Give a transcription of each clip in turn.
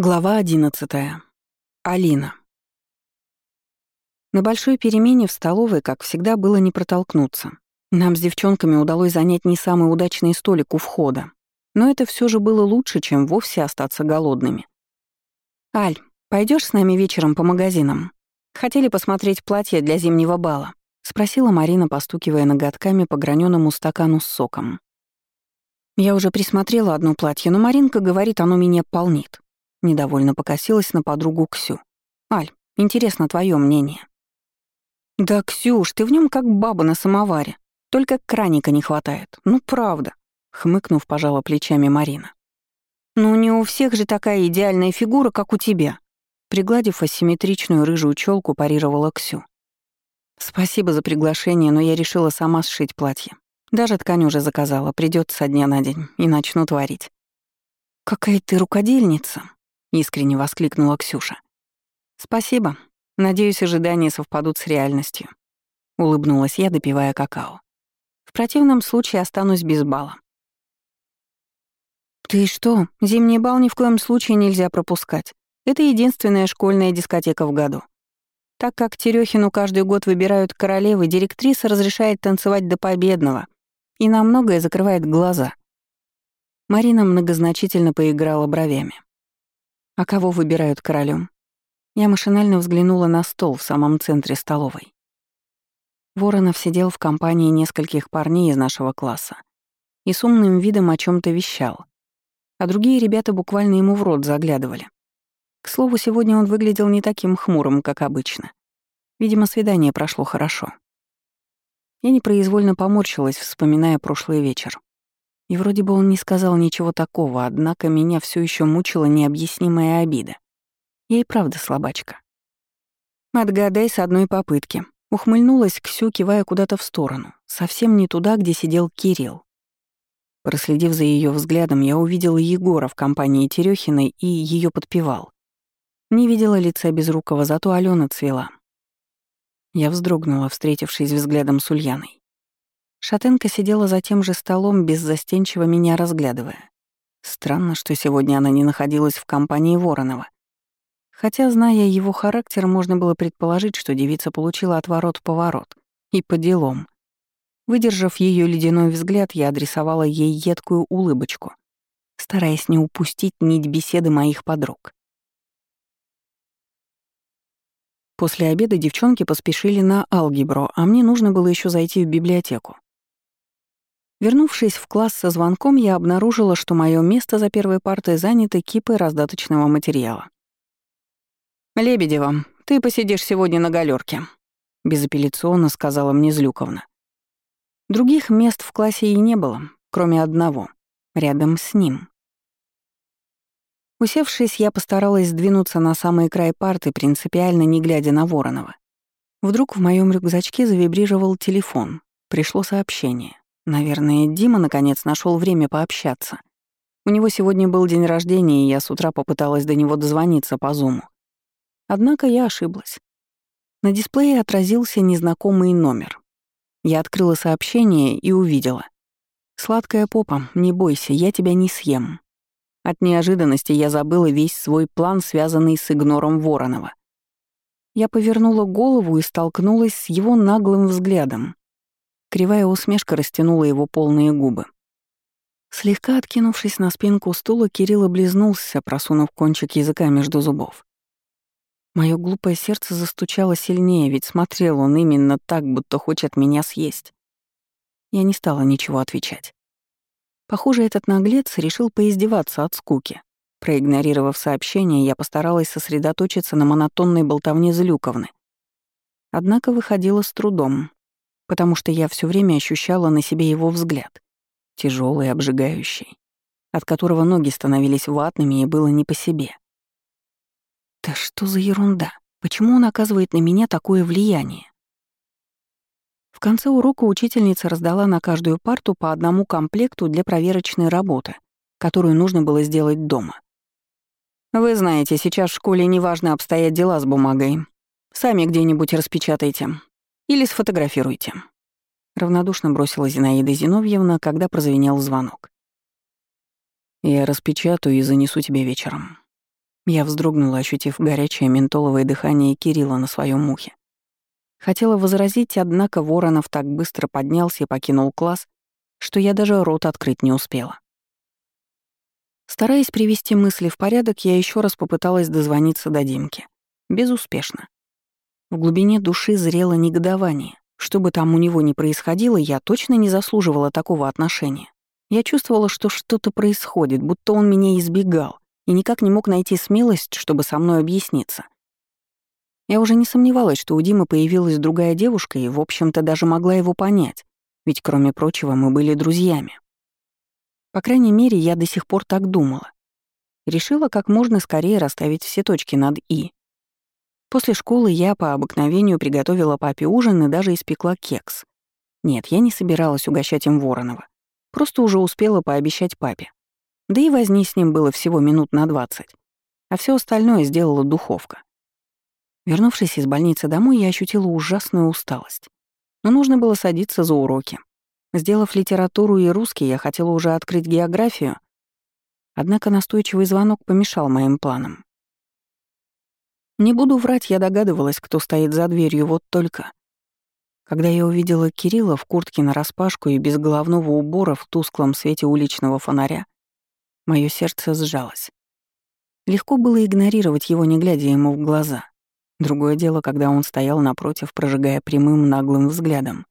Глава 11. Алина. На большой перемене в столовой, как всегда, было не протолкнуться. Нам с девчонками удалось занять не самый удачный столик у входа. Но это все же было лучше, чем вовсе остаться голодными. «Аль, пойдешь с нами вечером по магазинам? Хотели посмотреть платье для зимнего бала?» — спросила Марина, постукивая ноготками по граненому стакану с соком. Я уже присмотрела одно платье, но Маринка говорит, оно меня полнит. Недовольно покосилась на подругу Ксю. «Аль, интересно твое мнение». «Да, Ксюш, ты в нем как баба на самоваре. Только краника не хватает. Ну, правда», — хмыкнув, пожала плечами Марина. «Ну, не у всех же такая идеальная фигура, как у тебя», Пригладив асимметричную рыжую челку, парировала Ксю. «Спасибо за приглашение, но я решила сама сшить платье. Даже ткань уже заказала, придёт со дня на день, и начну творить». «Какая ты рукодельница!» — искренне воскликнула Ксюша. «Спасибо. Надеюсь, ожидания совпадут с реальностью», — улыбнулась я, допивая какао. «В противном случае останусь без бала». «Ты что, зимний бал ни в коем случае нельзя пропускать. Это единственная школьная дискотека в году. Так как Терехину каждый год выбирают королевы, директриса разрешает танцевать до победного и на многое закрывает глаза». Марина многозначительно поиграла бровями. А кого выбирают королем? Я машинально взглянула на стол в самом центре столовой. Воронов сидел в компании нескольких парней из нашего класса и с умным видом о чем то вещал, а другие ребята буквально ему в рот заглядывали. К слову, сегодня он выглядел не таким хмурым, как обычно. Видимо, свидание прошло хорошо. Я непроизвольно поморщилась, вспоминая прошлый вечер. И вроде бы он не сказал ничего такого, однако меня все еще мучила необъяснимая обида. Я и правда слабачка. «Отгадай с одной попытки», — ухмыльнулась Ксю, кивая куда-то в сторону, совсем не туда, где сидел Кирилл. Проследив за ее взглядом, я увидела Егора в компании Терехиной и ее подпевал. Не видела лица Безрукова, зато Алена цвела. Я вздрогнула, встретившись взглядом с Ульяной. Шатенка сидела за тем же столом, беззастенчиво меня разглядывая. Странно, что сегодня она не находилась в компании Воронова. Хотя, зная его характер, можно было предположить, что девица получила отворот-поворот. И по делам. Выдержав ее ледяной взгляд, я адресовала ей едкую улыбочку, стараясь не упустить нить беседы моих подруг. После обеда девчонки поспешили на алгебру, а мне нужно было еще зайти в библиотеку. Вернувшись в класс со звонком, я обнаружила, что мое место за первой партой занято кипой раздаточного материала. «Лебедева, ты посидишь сегодня на галерке», — безапелляционно сказала мне Злюковна. Других мест в классе и не было, кроме одного, рядом с ним. Усевшись, я постаралась сдвинуться на самый край парты, принципиально не глядя на Воронова. Вдруг в моем рюкзачке завибрировал телефон. Пришло сообщение. Наверное, Дима наконец нашел время пообщаться. У него сегодня был день рождения, и я с утра попыталась до него дозвониться по зуму. Однако я ошиблась. На дисплее отразился незнакомый номер. Я открыла сообщение и увидела. «Сладкая попа, не бойся, я тебя не съем». От неожиданности я забыла весь свой план, связанный с игнором Воронова. Я повернула голову и столкнулась с его наглым взглядом. Кривая усмешка растянула его полные губы. Слегка откинувшись на спинку стула, Кирилл облизнулся, просунув кончик языка между зубов. Моё глупое сердце застучало сильнее, ведь смотрел он именно так, будто хочет меня съесть. Я не стала ничего отвечать. Похоже, этот наглец решил поиздеваться от скуки. Проигнорировав сообщение, я постаралась сосредоточиться на монотонной болтовне Злюковны. Однако выходило с трудом потому что я все время ощущала на себе его взгляд, тяжелый, обжигающий, от которого ноги становились ватными и было не по себе. Да что за ерунда? Почему он оказывает на меня такое влияние? В конце урока учительница раздала на каждую парту по одному комплекту для проверочной работы, которую нужно было сделать дома. Вы знаете, сейчас в школе неважно обстоят дела с бумагой. Сами где-нибудь распечатайте. Или сфотографируйте». Равнодушно бросила Зинаида Зиновьевна, когда прозвенел звонок. «Я распечатаю и занесу тебе вечером». Я вздрогнула, ощутив горячее ментоловое дыхание Кирилла на своем ухе. Хотела возразить, однако Воронов так быстро поднялся и покинул класс, что я даже рот открыть не успела. Стараясь привести мысли в порядок, я еще раз попыталась дозвониться до Димки. Безуспешно. В глубине души зрело негодование. Что бы там у него ни происходило, я точно не заслуживала такого отношения. Я чувствовала, что что-то происходит, будто он меня избегал, и никак не мог найти смелость, чтобы со мной объясниться. Я уже не сомневалась, что у Димы появилась другая девушка и, в общем-то, даже могла его понять, ведь, кроме прочего, мы были друзьями. По крайней мере, я до сих пор так думала. Решила как можно скорее расставить все точки над «и». После школы я по обыкновению приготовила папе ужин и даже испекла кекс. Нет, я не собиралась угощать им Воронова. Просто уже успела пообещать папе. Да и возни с ним было всего минут на двадцать. А все остальное сделала духовка. Вернувшись из больницы домой, я ощутила ужасную усталость. Но нужно было садиться за уроки. Сделав литературу и русский, я хотела уже открыть географию, однако настойчивый звонок помешал моим планам. Не буду врать, я догадывалась, кто стоит за дверью, вот только... Когда я увидела Кирилла в куртке нараспашку и без головного убора в тусклом свете уличного фонаря, мое сердце сжалось. Легко было игнорировать его, не глядя ему в глаза. Другое дело, когда он стоял напротив, прожигая прямым наглым взглядом.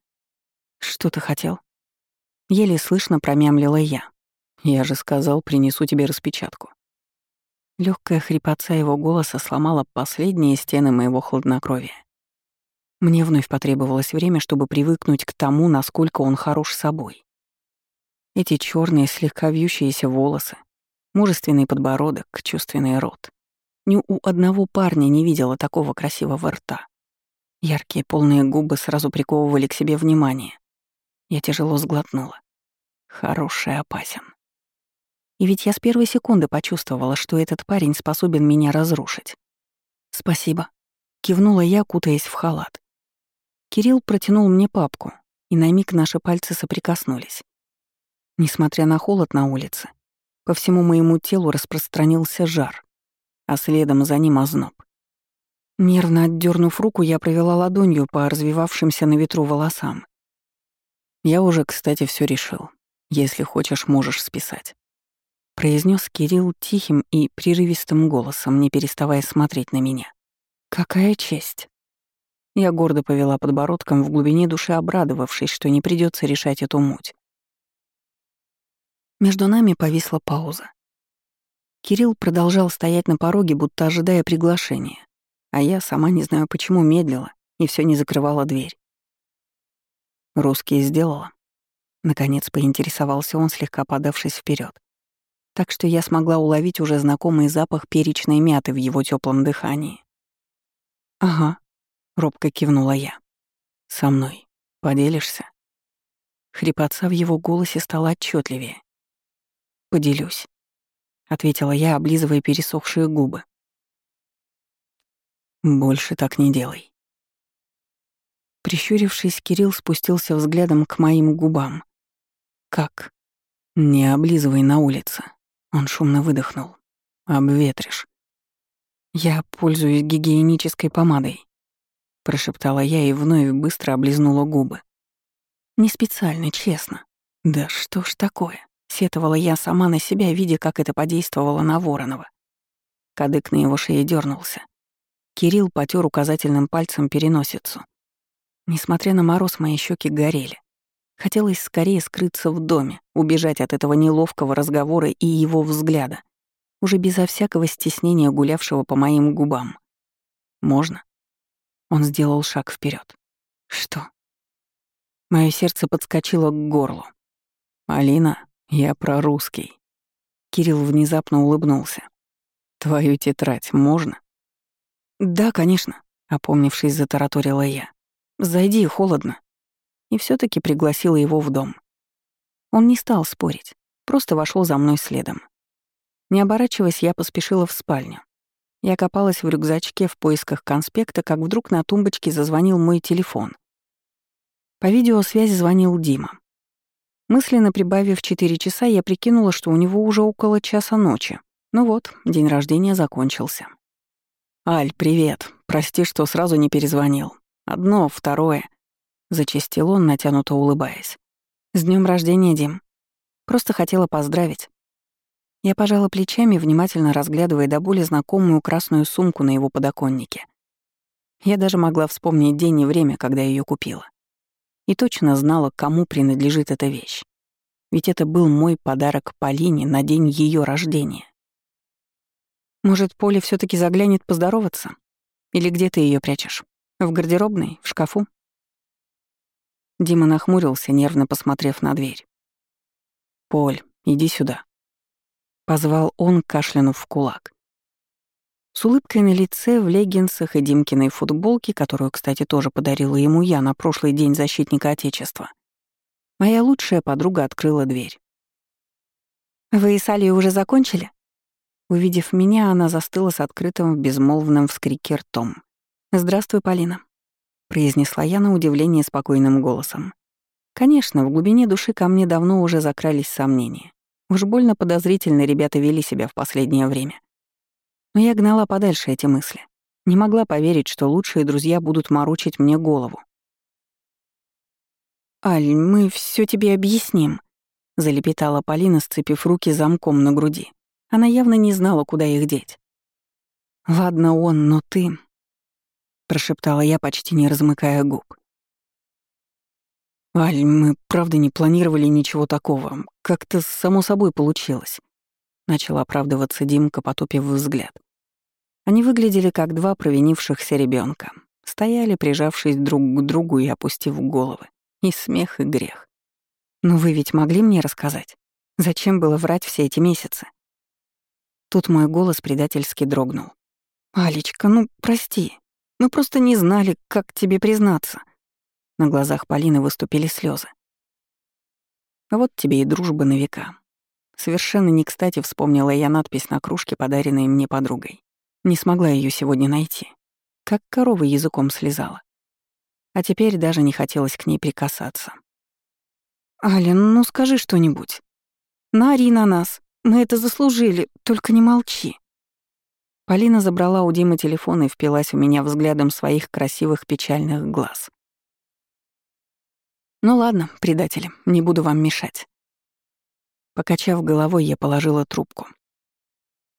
«Что ты хотел?» Еле слышно промямлила я. «Я же сказал, принесу тебе распечатку». Легкая хрипотца его голоса сломала последние стены моего хладнокровия. Мне вновь потребовалось время, чтобы привыкнуть к тому, насколько он хорош собой. Эти черные, слегка вьющиеся волосы, мужественный подбородок, чувственный рот. Ни у одного парня не видела такого красивого рта. Яркие полные губы сразу приковывали к себе внимание. Я тяжело сглотнула. Хороший опасен. И ведь я с первой секунды почувствовала, что этот парень способен меня разрушить. «Спасибо», — кивнула я, кутаясь в халат. Кирилл протянул мне папку, и на миг наши пальцы соприкоснулись. Несмотря на холод на улице, по всему моему телу распространился жар а следом за ним озноб. Нервно отдернув руку, я провела ладонью по развивавшимся на ветру волосам. «Я уже, кстати, все решил. Если хочешь, можешь списать», — произнес Кирилл тихим и прерывистым голосом, не переставая смотреть на меня. «Какая честь!» Я гордо повела подбородком в глубине души, обрадовавшись, что не придется решать эту муть. Между нами повисла пауза. Кирилл продолжал стоять на пороге, будто ожидая приглашения, а я, сама не знаю почему, медлила и все не закрывала дверь. «Русский сделала?» Наконец поинтересовался он, слегка подавшись вперед, так что я смогла уловить уже знакомый запах перечной мяты в его теплом дыхании. «Ага», — робко кивнула я. «Со мной. Поделишься?» Хрипотца в его голосе стала отчетливее. «Поделюсь». — ответила я, облизывая пересохшие губы. «Больше так не делай». Прищурившись, Кирилл спустился взглядом к моим губам. «Как?» «Не облизывай на улице». Он шумно выдохнул. «Обветришь». «Я пользуюсь гигиенической помадой», — прошептала я и вновь быстро облизнула губы. «Не специально, честно. Да что ж такое?» Сетовала я сама на себя, видя, как это подействовало на Воронова. Кадык на его шее дернулся. Кирилл потер указательным пальцем переносицу. Несмотря на мороз, мои щеки горели. Хотелось скорее скрыться в доме, убежать от этого неловкого разговора и его взгляда, уже безо всякого стеснения гулявшего по моим губам. «Можно?» Он сделал шаг вперед. «Что?» Мое сердце подскочило к горлу. «Алина, «Я про русский». Кирилл внезапно улыбнулся. «Твою тетрадь можно?» «Да, конечно», — опомнившись, затараторила я. «Зайди, холодно». И все таки пригласила его в дом. Он не стал спорить, просто вошел за мной следом. Не оборачиваясь, я поспешила в спальню. Я копалась в рюкзачке в поисках конспекта, как вдруг на тумбочке зазвонил мой телефон. По видеосвязи звонил Дима. Мысленно прибавив 4 часа, я прикинула, что у него уже около часа ночи. Ну вот, день рождения закончился. «Аль, привет. Прости, что сразу не перезвонил. Одно, второе». Зачастил он, натянуто улыбаясь. «С днем рождения, Дим. Просто хотела поздравить». Я пожала плечами, внимательно разглядывая до боли знакомую красную сумку на его подоконнике. Я даже могла вспомнить день и время, когда ее купила. И точно знала, кому принадлежит эта вещь. Ведь это был мой подарок Полине на день ее рождения. Может, Поле все таки заглянет поздороваться? Или где ты ее прячешь? В гардеробной? В шкафу? Дима нахмурился, нервно посмотрев на дверь. «Поль, иди сюда», — позвал он, кашлянув в кулак. С улыбкой на лице, в леггинсах и Димкиной футболке, которую, кстати, тоже подарила ему я на прошлый день защитника Отечества, моя лучшая подруга открыла дверь. «Вы с Алей уже закончили?» Увидев меня, она застыла с открытым в безмолвном вскрике ртом. «Здравствуй, Полина», — произнесла я на удивление спокойным голосом. Конечно, в глубине души ко мне давно уже закрались сомнения. Уж больно подозрительно ребята вели себя в последнее время. Но я гнала подальше эти мысли. Не могла поверить, что лучшие друзья будут морочить мне голову. «Аль, мы все тебе объясним», — залепетала Полина, сцепив руки замком на груди. Она явно не знала, куда их деть. «Ладно он, но ты...» — прошептала я, почти не размыкая губ. «Аль, мы правда не планировали ничего такого. Как-то само собой получилось». Начал оправдываться Димка, потупив взгляд. Они выглядели как два провинившихся ребенка, Стояли, прижавшись друг к другу и опустив головы. И смех, и грех. «Но вы ведь могли мне рассказать? Зачем было врать все эти месяцы?» Тут мой голос предательски дрогнул. «Алечка, ну прости. Мы просто не знали, как тебе признаться». На глазах Полины выступили слезы. Вот тебе и дружба на века. Совершенно не кстати вспомнила я надпись на кружке, подаренной мне подругой. Не смогла ее сегодня найти. Как корова языком слезала. А теперь даже не хотелось к ней прикасаться. «Аля, ну скажи что-нибудь. Нари на нас. Мы это заслужили, только не молчи». Полина забрала у Димы телефон и впилась у меня взглядом своих красивых печальных глаз. «Ну ладно, предатели, не буду вам мешать». Покачав головой, я положила трубку.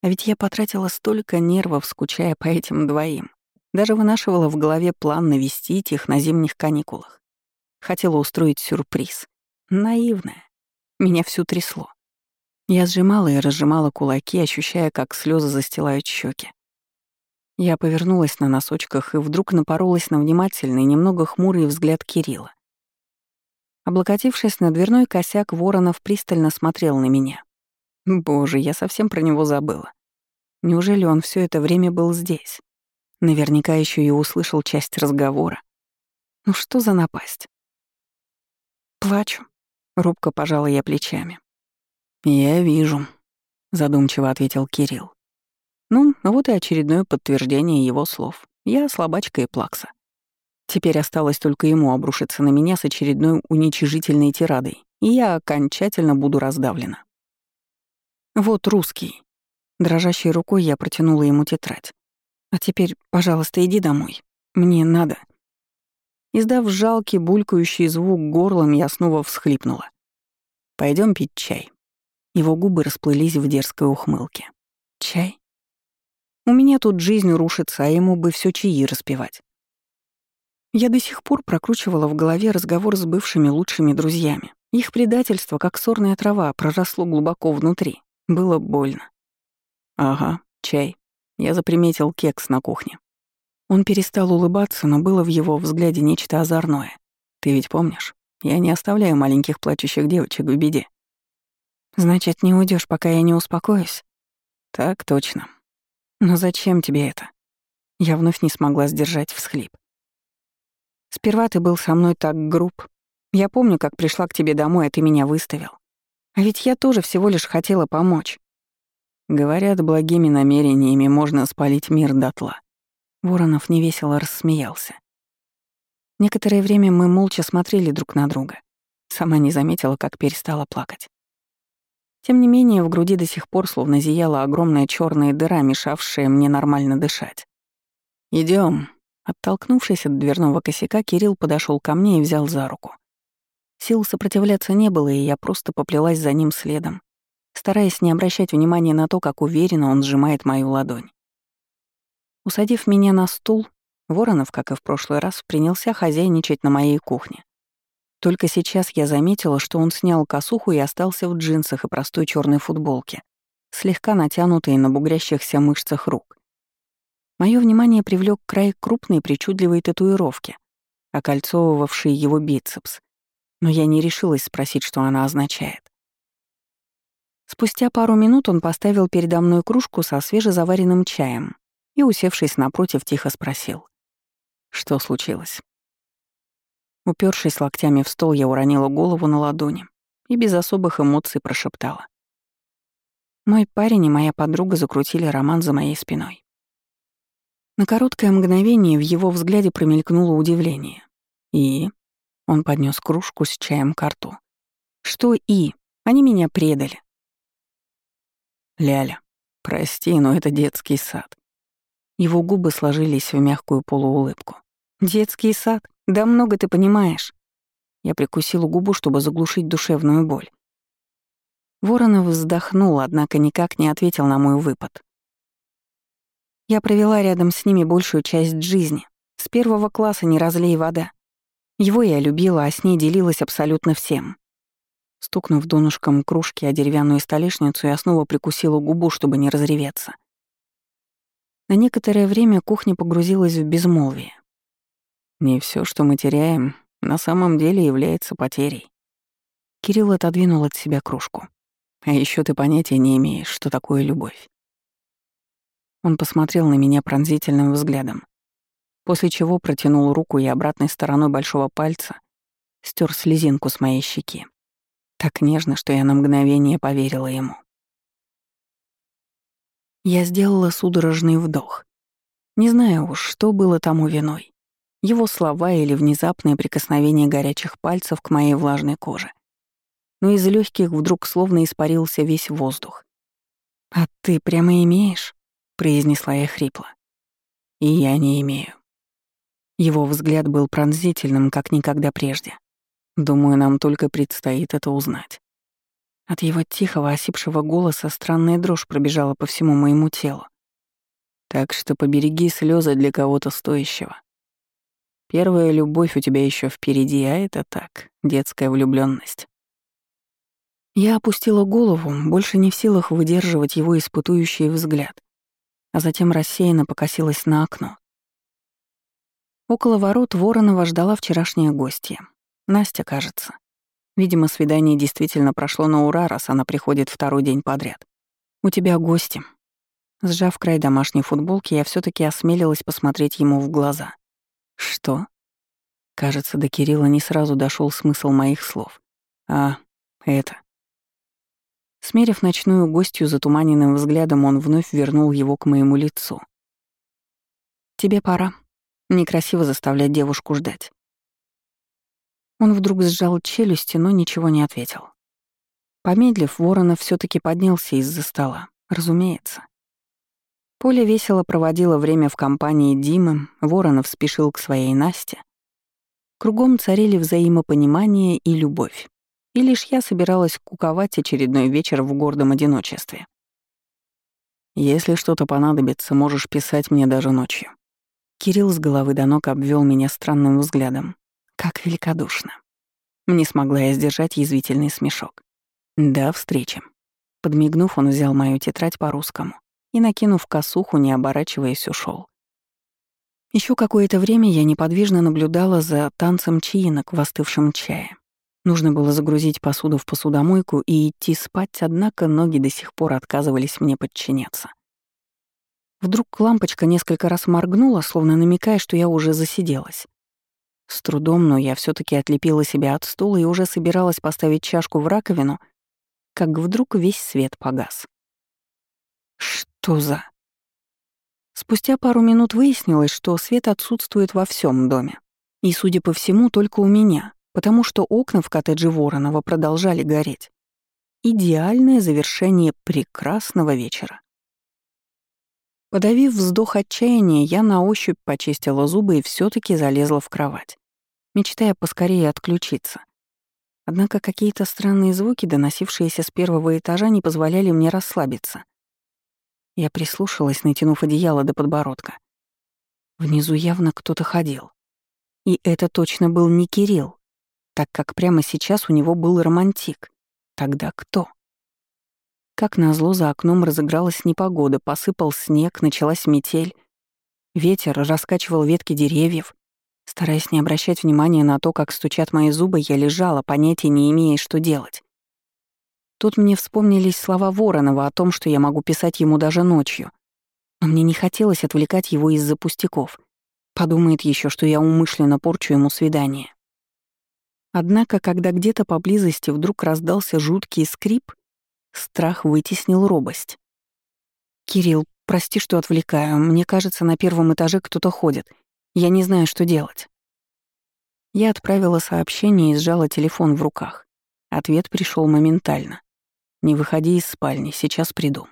А ведь я потратила столько нервов, скучая по этим двоим. Даже вынашивала в голове план навестить их на зимних каникулах. Хотела устроить сюрприз. Наивная. Меня всю трясло. Я сжимала и разжимала кулаки, ощущая, как слезы застилают щеки. Я повернулась на носочках и вдруг напоролась на внимательный, немного хмурый взгляд Кирилла. Облокотившись на дверной косяк, Воронов пристально смотрел на меня. Боже, я совсем про него забыла. Неужели он все это время был здесь? Наверняка еще и услышал часть разговора. Ну что за напасть? Плачу. Рубко пожала я плечами. «Я вижу», — задумчиво ответил Кирилл. Ну, вот и очередное подтверждение его слов. Я слабачка и плакса. Теперь осталось только ему обрушиться на меня с очередной уничижительной тирадой, и я окончательно буду раздавлена. Вот русский. Дрожащей рукой я протянула ему тетрадь. А теперь, пожалуйста, иди домой. Мне надо. Издав жалкий булькающий звук горлом, я снова всхлипнула. Пойдем пить чай. Его губы расплылись в дерзкой ухмылке. «Чай? У меня тут жизнь рушится, а ему бы все чаи распевать». Я до сих пор прокручивала в голове разговор с бывшими лучшими друзьями. Их предательство, как сорная трава, проросло глубоко внутри. Было больно. «Ага, чай». Я заприметил кекс на кухне. Он перестал улыбаться, но было в его взгляде нечто озорное. «Ты ведь помнишь? Я не оставляю маленьких плачущих девочек в беде. Значит, не уйдешь, пока я не успокоюсь? Так точно. Но зачем тебе это? Я вновь не смогла сдержать всхлип. Сперва ты был со мной так груб. Я помню, как пришла к тебе домой, а ты меня выставил. А ведь я тоже всего лишь хотела помочь. Говорят, благими намерениями можно спалить мир дотла. Воронов невесело рассмеялся. Некоторое время мы молча смотрели друг на друга. Сама не заметила, как перестала плакать. Тем не менее, в груди до сих пор словно зияла огромная черная дыра, мешавшая мне нормально дышать. Идем. Оттолкнувшись от дверного косяка, Кирилл подошел ко мне и взял за руку. Сил сопротивляться не было, и я просто поплелась за ним следом, стараясь не обращать внимания на то, как уверенно он сжимает мою ладонь. Усадив меня на стул, Воронов, как и в прошлый раз, принялся хозяйничать на моей кухне. Только сейчас я заметила, что он снял косуху и остался в джинсах и простой черной футболке, слегка натянутой на бугрящихся мышцах рук. Мое внимание привлек край крупной причудливой татуировки, окольцовывавшей его бицепс, но я не решилась спросить, что она означает. Спустя пару минут он поставил передо мной кружку со свежезаваренным чаем и, усевшись напротив, тихо спросил. Что случилось? Упершись локтями в стол, я уронила голову на ладони и без особых эмоций прошептала. Мой парень и моя подруга закрутили роман за моей спиной. На короткое мгновение в его взгляде промелькнуло удивление. И он поднес кружку с чаем к рту. Что и? Они меня предали. Ляля, прости, но это детский сад. Его губы сложились в мягкую полуулыбку. «Детский сад? Да много ты понимаешь». Я прикусила губу, чтобы заглушить душевную боль. Воронов вздохнул, однако никак не ответил на мой выпад. Я провела рядом с ними большую часть жизни. С первого класса не разлей вода. Его я любила, а с ней делилась абсолютно всем. Стукнув донышком кружки о деревянную столешницу, я снова прикусила губу, чтобы не разреветься. На некоторое время кухня погрузилась в безмолвие. Не все, что мы теряем, на самом деле является потерей. Кирилл отодвинул от себя кружку. А еще ты понятия не имеешь, что такое любовь. Он посмотрел на меня пронзительным взглядом, после чего протянул руку и обратной стороной большого пальца стер слезинку с моей щеки. Так нежно, что я на мгновение поверила ему. Я сделала судорожный вдох. Не знаю уж, что было тому виной. Его слова или внезапное прикосновение горячих пальцев к моей влажной коже. Но из легких вдруг словно испарился весь воздух. «А ты прямо имеешь?» — произнесла я хрипло. «И я не имею». Его взгляд был пронзительным, как никогда прежде. Думаю, нам только предстоит это узнать. От его тихого, осипшего голоса странная дрожь пробежала по всему моему телу. Так что побереги слезы для кого-то стоящего. Первая любовь у тебя еще впереди, а это так, детская влюбленность. Я опустила голову, больше не в силах выдерживать его испытующий взгляд, а затем рассеянно покосилась на окно. Около ворот Воронова ждала вчерашняя гостья. Настя, кажется. Видимо, свидание действительно прошло на ура, раз она приходит второй день подряд. «У тебя гости». Сжав край домашней футболки, я все таки осмелилась посмотреть ему в глаза. «Что?» Кажется, до Кирилла не сразу дошел смысл моих слов. «А, это...» Смерив ночную гостью затуманенным взглядом, он вновь вернул его к моему лицу. «Тебе пора. Некрасиво заставлять девушку ждать. Он вдруг сжал челюсти, но ничего не ответил. Помедлив, Воронов все таки поднялся из-за стола. Разумеется. Поля весело проводила время в компании Димы, Воронов спешил к своей Насте. Кругом царили взаимопонимание и любовь. И лишь я собиралась куковать очередной вечер в гордом одиночестве. «Если что-то понадобится, можешь писать мне даже ночью». Кирилл с головы до ног обвел меня странным взглядом, как великодушно. Не смогла я сдержать язвительный смешок. «До встречи». Подмигнув, он взял мою тетрадь по-русскому и, накинув косуху, не оборачиваясь, ушел. Еще какое-то время я неподвижно наблюдала за танцем чаинок в остывшем чае. Нужно было загрузить посуду в посудомойку и идти спать, однако ноги до сих пор отказывались мне подчиняться. Вдруг лампочка несколько раз моргнула, словно намекая, что я уже засиделась. С трудом, но я все таки отлепила себя от стула и уже собиралась поставить чашку в раковину, как вдруг весь свет погас. Что за... Спустя пару минут выяснилось, что свет отсутствует во всем доме. И, судя по всему, только у меня, потому что окна в коттедже Воронова продолжали гореть. идеальное завершение прекрасного вечера. Подавив вздох отчаяния, я на ощупь почистила зубы и все таки залезла в кровать, мечтая поскорее отключиться. Однако какие-то странные звуки, доносившиеся с первого этажа, не позволяли мне расслабиться. Я прислушалась, натянув одеяло до подбородка. Внизу явно кто-то ходил. И это точно был не Кирилл, так как прямо сейчас у него был романтик. Тогда кто? Как назло, за окном разыгралась непогода, посыпал снег, началась метель. Ветер раскачивал ветки деревьев. Стараясь не обращать внимания на то, как стучат мои зубы, я лежала, понятия не имея, что делать. Тут мне вспомнились слова Воронова о том, что я могу писать ему даже ночью. Но мне не хотелось отвлекать его из-за пустяков. Подумает еще, что я умышленно порчу ему свидание. Однако, когда где-то поблизости вдруг раздался жуткий скрип, страх вытеснил робость. «Кирилл, прости, что отвлекаю. Мне кажется, на первом этаже кто-то ходит. Я не знаю, что делать». Я отправила сообщение и сжала телефон в руках. Ответ пришел моментально. «Не выходи из спальни, сейчас приду».